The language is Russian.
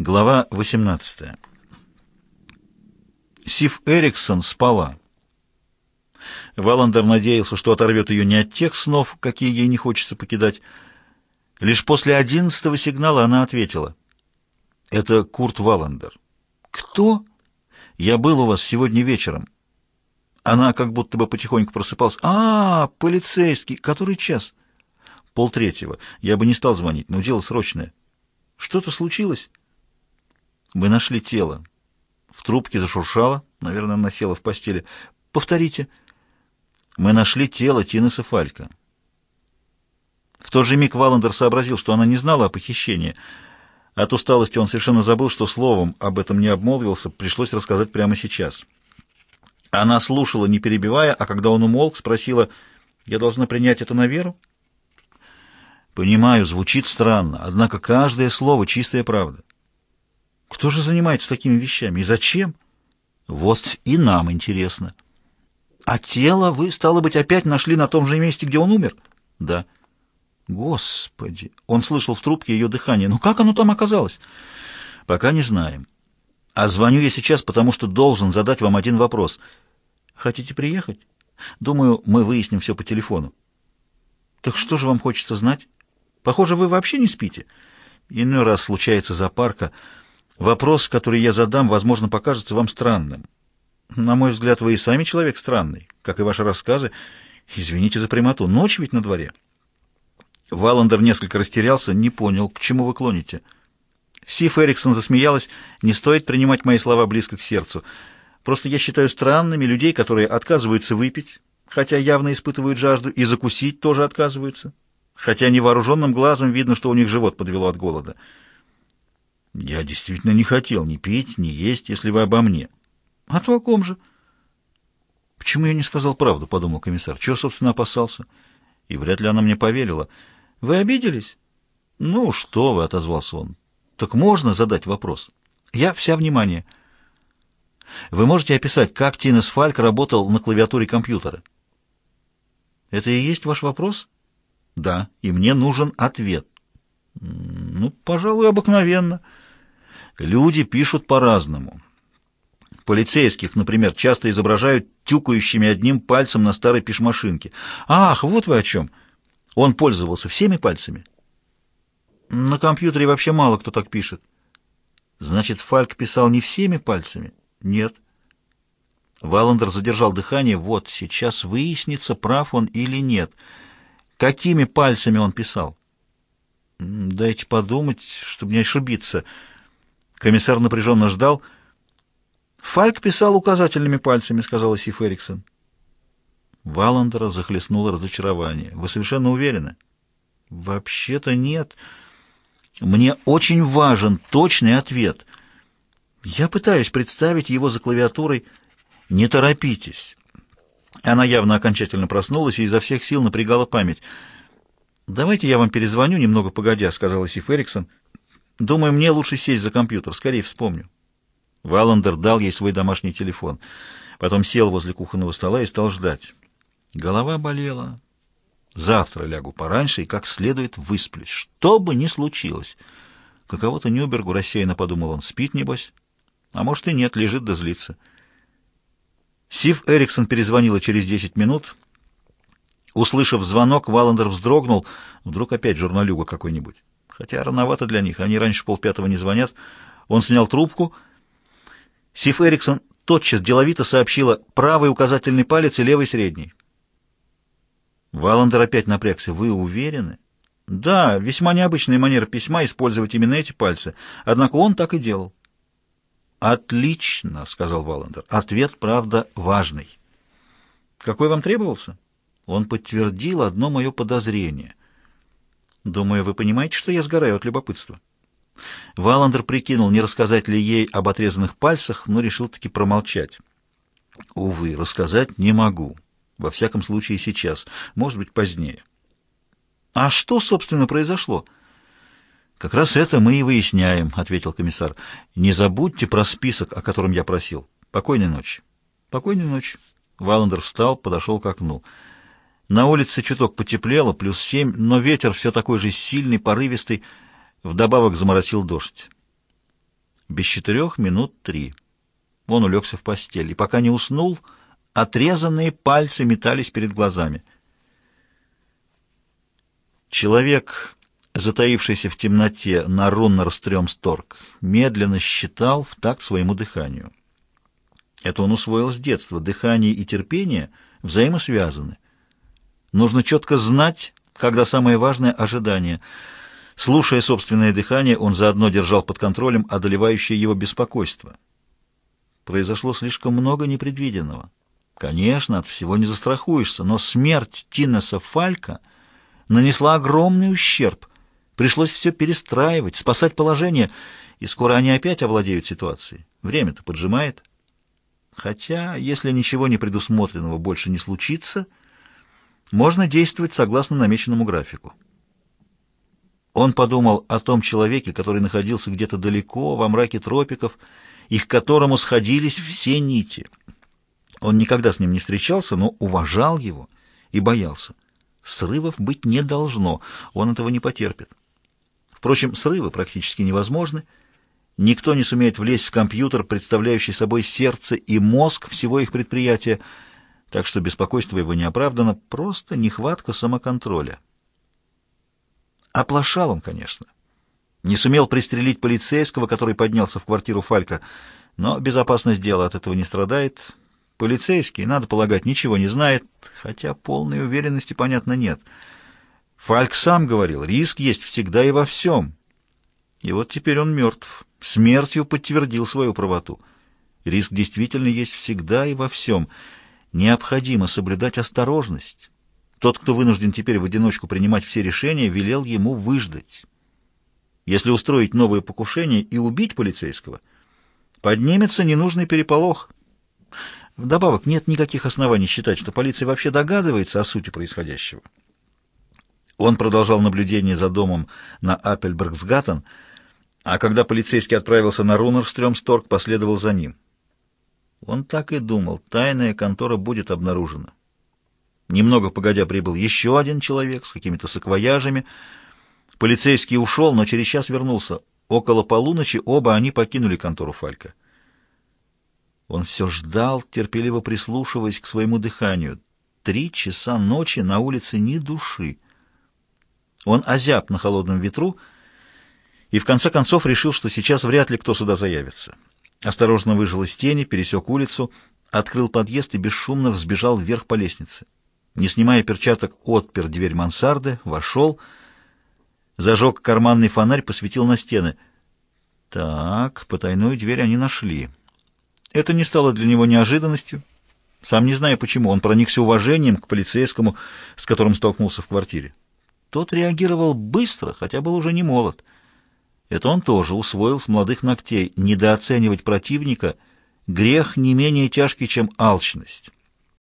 Глава 18. Сив Эриксон спала. Валандер надеялся, что оторвет ее не от тех снов, какие ей не хочется покидать. Лишь после одиннадцатого сигнала она ответила. «Это Курт Валандер». «Кто?» «Я был у вас сегодня вечером». Она как будто бы потихоньку просыпалась. «А, полицейский! Который час?» «Полтретьего. Я бы не стал звонить, но дело срочное». «Что-то случилось?» Мы нашли тело. В трубке зашуршало. Наверное, она села в постели. Повторите. Мы нашли тело Тинеса Фалька. В тот же миг Валандер сообразил, что она не знала о похищении. От усталости он совершенно забыл, что словом об этом не обмолвился, пришлось рассказать прямо сейчас. Она слушала, не перебивая, а когда он умолк, спросила, «Я должна принять это на веру?» «Понимаю, звучит странно, однако каждое слово — чистая правда. Кто же занимается такими вещами и зачем? Вот и нам интересно. А тело вы, стало быть, опять нашли на том же месте, где он умер? Да. Господи! Он слышал в трубке ее дыхание. Ну как оно там оказалось? Пока не знаем. А звоню я сейчас, потому что должен задать вам один вопрос. Хотите приехать? Думаю, мы выясним все по телефону. Так что же вам хочется знать? Похоже, вы вообще не спите. Иной раз случается за парка. Вопрос, который я задам, возможно, покажется вам странным. На мой взгляд, вы и сами человек странный, как и ваши рассказы. Извините за прямоту, ночь ведь на дворе. Валандер несколько растерялся, не понял, к чему вы клоните. Сиф Эриксон засмеялась. Не стоит принимать мои слова близко к сердцу. Просто я считаю странными людей, которые отказываются выпить, хотя явно испытывают жажду, и закусить тоже отказываются, хотя невооруженным глазом видно, что у них живот подвело от голода. Я действительно не хотел ни пить, ни есть, если вы обо мне. А то о ком же? Почему я не сказал правду, подумал комиссар. Чего, собственно, опасался? И вряд ли она мне поверила. Вы обиделись? Ну, что вы, отозвался он. Так можно задать вопрос? Я вся внимание. Вы можете описать, как Тинес Фальк работал на клавиатуре компьютера? Это и есть ваш вопрос? Да, и мне нужен ответ. Ну, пожалуй, обыкновенно. Люди пишут по-разному. Полицейских, например, часто изображают тюкающими одним пальцем на старой пишмашинке. Ах, вот вы о чем. Он пользовался всеми пальцами? На компьютере вообще мало кто так пишет. Значит, Фальк писал не всеми пальцами? Нет. Валандер задержал дыхание. Вот, сейчас выяснится, прав он или нет. Какими пальцами он писал? Дайте подумать, чтобы не ошибиться. Комиссар напряженно ждал. «Фальк писал указательными пальцами», — сказала Сиф Эриксон. Валандера захлестнуло разочарование. «Вы совершенно уверены?» «Вообще-то нет. Мне очень важен точный ответ. Я пытаюсь представить его за клавиатурой. Не торопитесь». Она явно окончательно проснулась и изо всех сил напрягала память. «Давайте я вам перезвоню немного погодя», — сказала Сиф Эриксон. Думаю, мне лучше сесть за компьютер, скорее вспомню. Валандер дал ей свой домашний телефон. Потом сел возле кухонного стола и стал ждать. Голова болела. Завтра лягу пораньше и как следует высплюсь. Что бы ни случилось. Каково-то Нюбергу рассеянно подумал он. Спит, небось? А может и нет, лежит да злится. Сив Эриксон перезвонила через десять минут. Услышав звонок, Валандер вздрогнул. Вдруг опять журналюга какой-нибудь. Хотя рановато для них, они раньше полпятого не звонят. Он снял трубку. Сиф Эриксон тотчас деловито сообщила правый указательный палец и левый средний. Валандер опять напрягся. «Вы уверены?» «Да, весьма необычная манера письма использовать именно эти пальцы. Однако он так и делал». «Отлично», — сказал Валандер. «Ответ, правда, важный». «Какой вам требовался?» Он подтвердил одно мое подозрение. Думаю, вы понимаете, что я сгораю от любопытства. Валандер прикинул, не рассказать ли ей об отрезанных пальцах, но решил таки промолчать. Увы, рассказать не могу. Во всяком случае, сейчас. Может быть, позднее. А что, собственно, произошло? Как раз это мы и выясняем, ответил комиссар. Не забудьте про список, о котором я просил. Покойной ночи. Покойной ночи. Валандер встал, подошел к окну. На улице чуток потеплело, плюс семь, но ветер все такой же сильный, порывистый, вдобавок заморосил дождь. Без четырех минут три. Он улегся в постель, и пока не уснул, отрезанные пальцы метались перед глазами. Человек, затаившийся в темноте на Руннерстрёмсторг, медленно считал в такт своему дыханию. Это он усвоил с детства. Дыхание и терпение взаимосвязаны. Нужно четко знать, когда самое важное — ожидание. Слушая собственное дыхание, он заодно держал под контролем одолевающее его беспокойство. Произошло слишком много непредвиденного. Конечно, от всего не застрахуешься, но смерть Тинеса Фалька нанесла огромный ущерб. Пришлось все перестраивать, спасать положение, и скоро они опять овладеют ситуацией. Время-то поджимает. Хотя, если ничего не предусмотренного больше не случится, можно действовать согласно намеченному графику. Он подумал о том человеке, который находился где-то далеко, во мраке тропиков, и к которому сходились все нити. Он никогда с ним не встречался, но уважал его и боялся. Срывов быть не должно, он этого не потерпит. Впрочем, срывы практически невозможны, Никто не сумеет влезть в компьютер, представляющий собой сердце и мозг всего их предприятия, так что беспокойство его не оправдано, просто нехватка самоконтроля. Оплошал он, конечно. Не сумел пристрелить полицейского, который поднялся в квартиру Фалька, но безопасность дела от этого не страдает. Полицейский, надо полагать, ничего не знает, хотя полной уверенности, понятно, нет. Фальк сам говорил, риск есть всегда и во всем. И вот теперь он мертв смертью подтвердил свою правоту. Риск действительно есть всегда и во всем. Необходимо соблюдать осторожность. Тот, кто вынужден теперь в одиночку принимать все решения, велел ему выждать. Если устроить новое покушение и убить полицейского, поднимется ненужный переполох. Вдобавок, нет никаких оснований считать, что полиция вообще догадывается о сути происходящего. Он продолжал наблюдение за домом на Аппельбергсгаттен, а когда полицейский отправился на Рунерстрёмсторг, последовал за ним. Он так и думал, тайная контора будет обнаружена. Немного погодя прибыл еще один человек с какими-то саквояжами. Полицейский ушел, но через час вернулся. Около полуночи оба они покинули контору Фалька. Он все ждал, терпеливо прислушиваясь к своему дыханию. Три часа ночи на улице ни души. Он озяб на холодном ветру и в конце концов решил, что сейчас вряд ли кто сюда заявится. Осторожно выжил из тени, пересек улицу, открыл подъезд и бесшумно взбежал вверх по лестнице. Не снимая перчаток, отпер дверь мансарды, вошел, зажег карманный фонарь, посветил на стены. Так, потайную дверь они нашли. Это не стало для него неожиданностью. Сам не зная почему, он проникся уважением к полицейскому, с которым столкнулся в квартире. Тот реагировал быстро, хотя был уже не молод. Это он тоже усвоил с молодых ногтей. Недооценивать противника — грех не менее тяжкий, чем алчность.